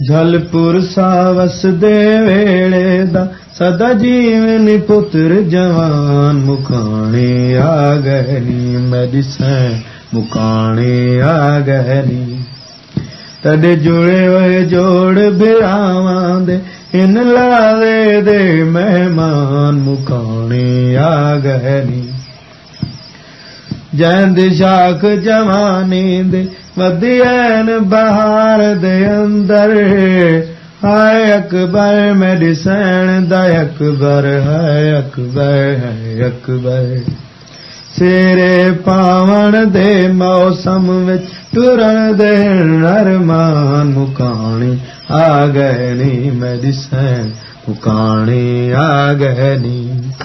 جلپر ساوس دا سدا جيون پتر جوان مڪاڻي آ گهري مساڻي آ گهري تڏهن جڙي ووڙ به هن دي مهمان مڪاڻي آ گهري ਜੰਦ ਸ਼ਾਖ ਜਵਾਨੀ ਦੇ ਵਧੀਐਨ ਬਹਾਰ ਦੇ ਅੰਦਰ। ਹਾਏ ਅਕਬਰ ਮੈਡੀਸਨ ਦਾ ਅਕਬਰ ਹੈ ਅਕਬਰ ਹੈ ਅਕਬਰ। ਸੇਰੇ ਪਾਵਣ ਦੇ ਮੌਸਮ ਵਿੱਚ ਟੁਰਨ ਦੇ ਨਰਮਾਨ ਮੁਕਾਣੀ ਆ ਗਏ ਨੀ ਮੈਡੀਸਨ ਮੁਕਾਣੀ ਆ ਗਏ ਨੀ।